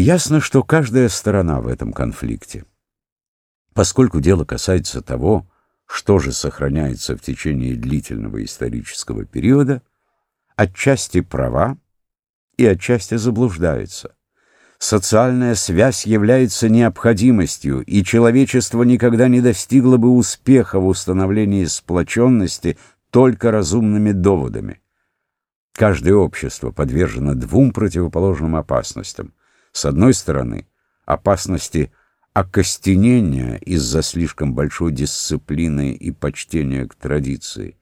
Ясно, что каждая сторона в этом конфликте, поскольку дело касается того, что же сохраняется в течение длительного исторического периода, отчасти права и отчасти заблуждается. Социальная связь является необходимостью, и человечество никогда не достигло бы успеха в установлении сплоченности только разумными доводами. Каждое общество подвержено двум противоположным опасностям. С одной стороны, опасности окостенения из-за слишком большой дисциплины и почтения к традиции,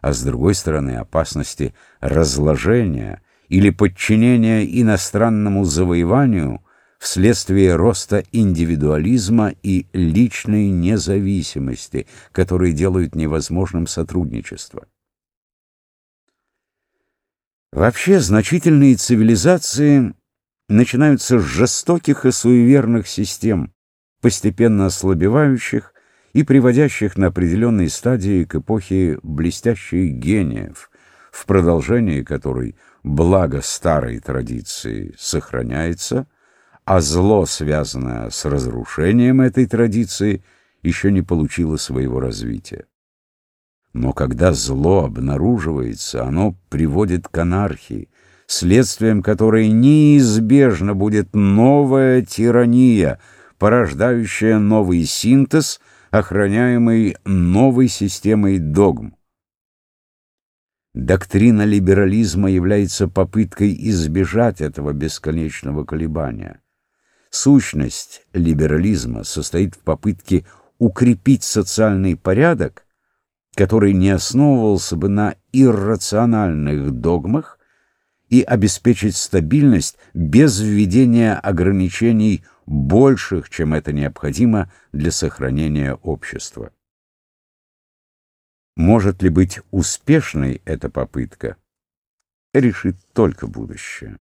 а с другой стороны, опасности разложения или подчинения иностранному завоеванию вследствие роста индивидуализма и личной независимости, которые делают невозможным сотрудничество. Вообще, значительные цивилизации начинаются с жестоких и суеверных систем, постепенно ослабевающих и приводящих на определенные стадии к эпохе блестящих гениев, в продолжении которой благо старой традиции сохраняется, а зло, связанное с разрушением этой традиции, еще не получило своего развития. Но когда зло обнаруживается, оно приводит к анархии, следствием которой неизбежно будет новая тирания, порождающая новый синтез, охраняемый новой системой догм. Доктрина либерализма является попыткой избежать этого бесконечного колебания. Сущность либерализма состоит в попытке укрепить социальный порядок, который не основывался бы на иррациональных догмах, и обеспечить стабильность без введения ограничений больших, чем это необходимо для сохранения общества. Может ли быть успешной эта попытка, решит только будущее.